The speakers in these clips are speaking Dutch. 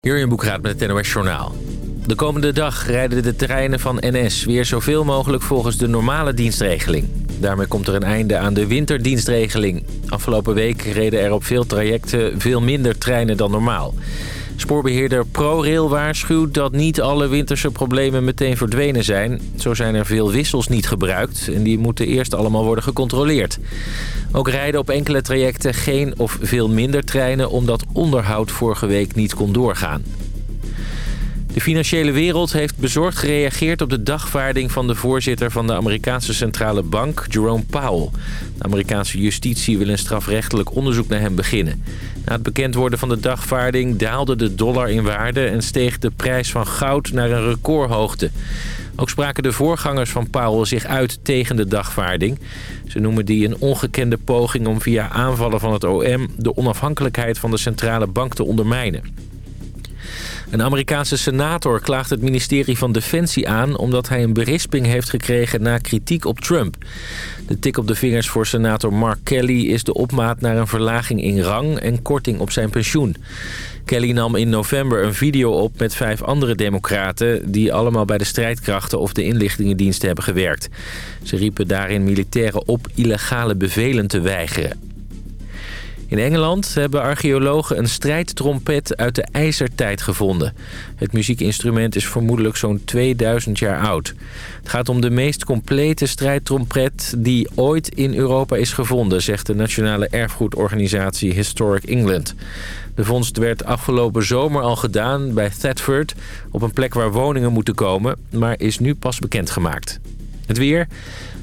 Hier in Boekraad met het NOS Journaal. De komende dag rijden de treinen van NS weer zoveel mogelijk volgens de normale dienstregeling. Daarmee komt er een einde aan de winterdienstregeling. Afgelopen week reden er op veel trajecten veel minder treinen dan normaal. Spoorbeheerder ProRail waarschuwt dat niet alle winterse problemen meteen verdwenen zijn. Zo zijn er veel wissels niet gebruikt en die moeten eerst allemaal worden gecontroleerd. Ook rijden op enkele trajecten geen of veel minder treinen... omdat onderhoud vorige week niet kon doorgaan. De financiële wereld heeft bezorgd gereageerd op de dagvaarding van de voorzitter van de Amerikaanse Centrale Bank, Jerome Powell. De Amerikaanse justitie wil een strafrechtelijk onderzoek naar hem beginnen. Na het bekend worden van de dagvaarding daalde de dollar in waarde en steeg de prijs van goud naar een recordhoogte. Ook spraken de voorgangers van Powell zich uit tegen de dagvaarding. Ze noemen die een ongekende poging om via aanvallen van het OM... de onafhankelijkheid van de centrale bank te ondermijnen. Een Amerikaanse senator klaagt het ministerie van Defensie aan... omdat hij een berisping heeft gekregen na kritiek op Trump. De tik op de vingers voor senator Mark Kelly is de opmaat naar een verlaging in rang... en korting op zijn pensioen. Kelly nam in november een video op met vijf andere democraten... die allemaal bij de strijdkrachten of de inlichtingendiensten hebben gewerkt. Ze riepen daarin militairen op illegale bevelen te weigeren. In Engeland hebben archeologen een strijdtrompet uit de ijzertijd gevonden. Het muziekinstrument is vermoedelijk zo'n 2000 jaar oud. Het gaat om de meest complete strijdtrompet die ooit in Europa is gevonden... zegt de nationale erfgoedorganisatie Historic England. De vondst werd afgelopen zomer al gedaan bij Thetford... op een plek waar woningen moeten komen, maar is nu pas bekendgemaakt. Het weer...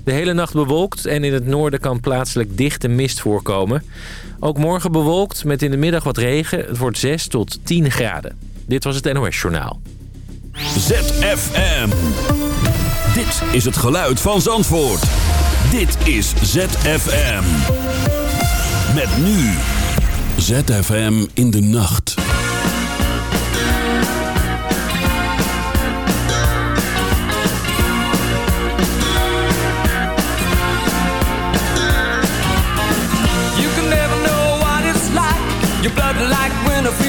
De hele nacht bewolkt en in het noorden kan plaatselijk dichte mist voorkomen. Ook morgen bewolkt met in de middag wat regen. Het wordt 6 tot 10 graden. Dit was het NOS Journaal. ZFM. Dit is het geluid van Zandvoort. Dit is ZFM. Met nu. ZFM in de nacht.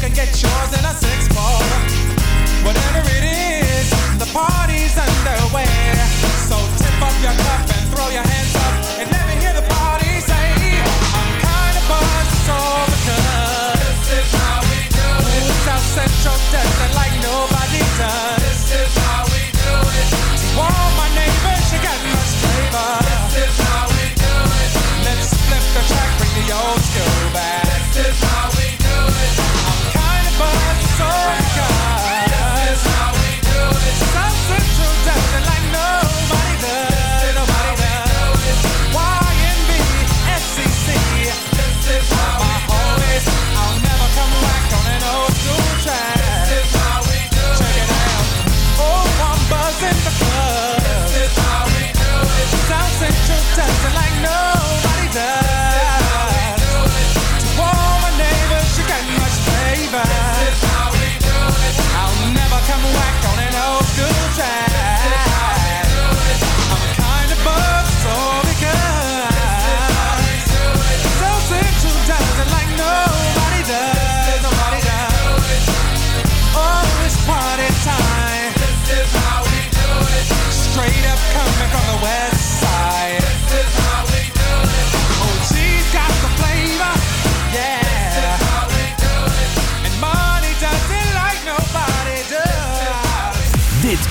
Can get yours in a six four. Whatever it is, the party's underway. So tip up your cup and throw your hands up and let me hear the party say, I'm kinda buzzed, it's all because this is how we do it. South Central does it like nobody does.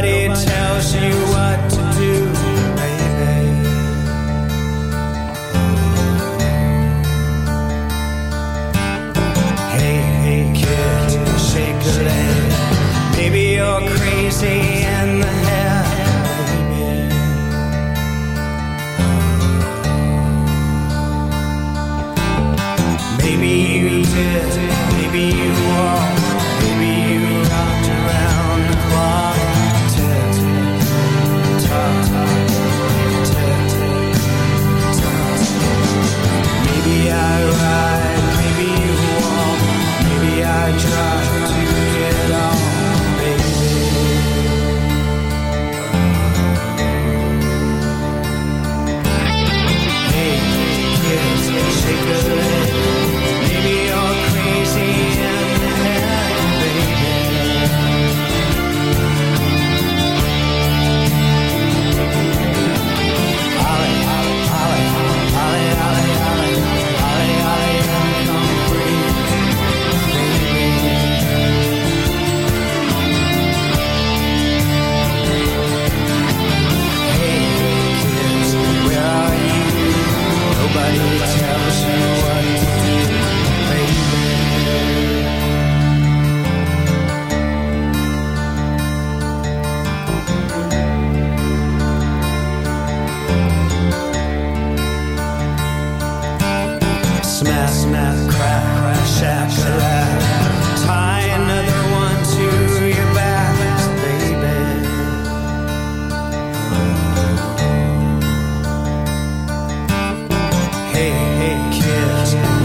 nobody tells you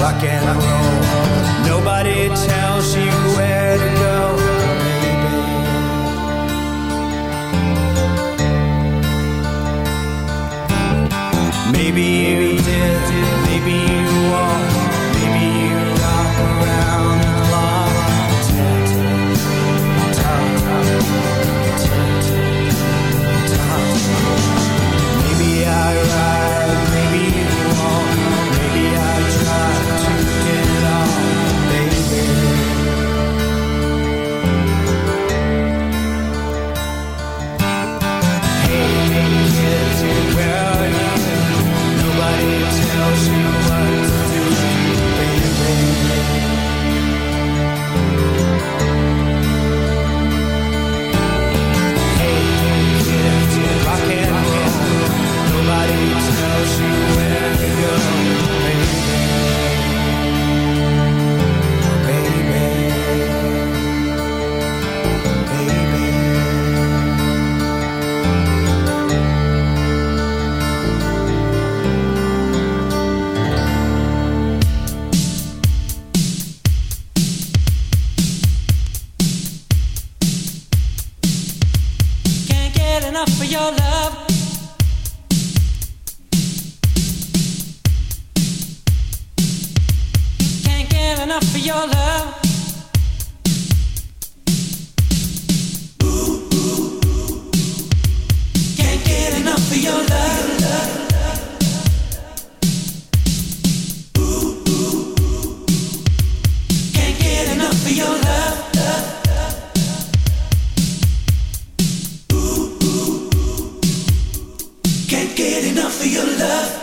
rock and roll. Nobody tells you where to go. enough for your love.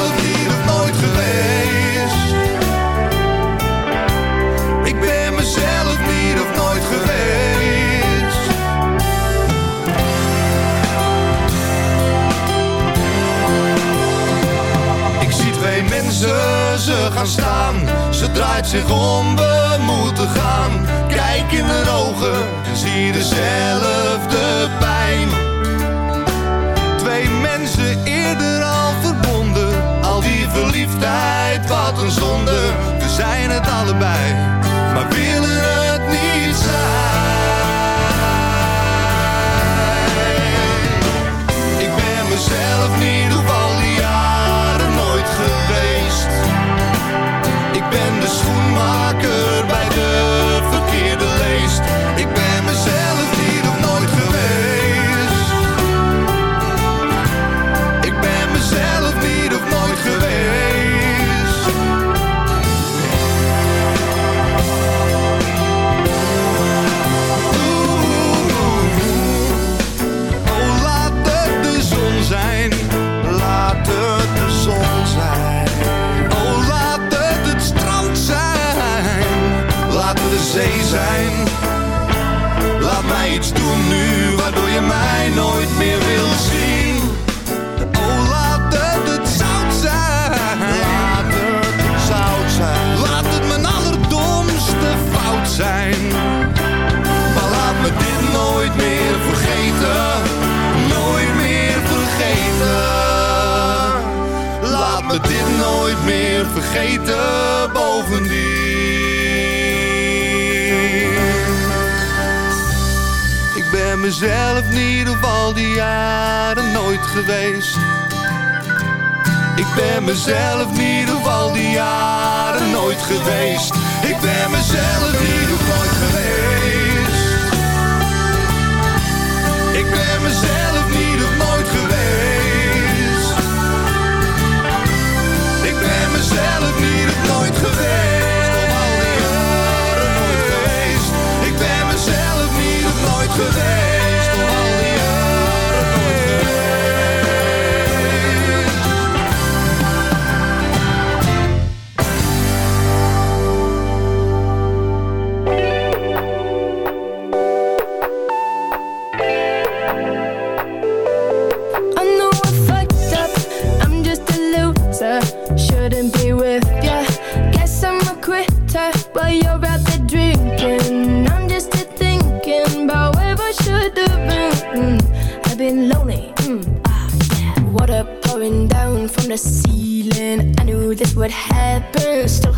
Ze draait zich om, we moeten gaan. Kijk in haar ogen en zie dezelfde pijn. Nooit meer vergeten. Bovendien. Ik ben mezelf niet op al die jaren nooit geweest. Ik ben mezelf niet op al die jaren nooit geweest. Ik ben mezelf niet op nooit geweest. Ik ben mezelf mezelf niet op nooit geweest. Op al die geweest. Ik ben mezelf niet op nooit geweest.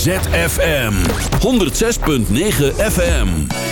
ZFM. 106.9 FM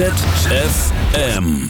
ZFM.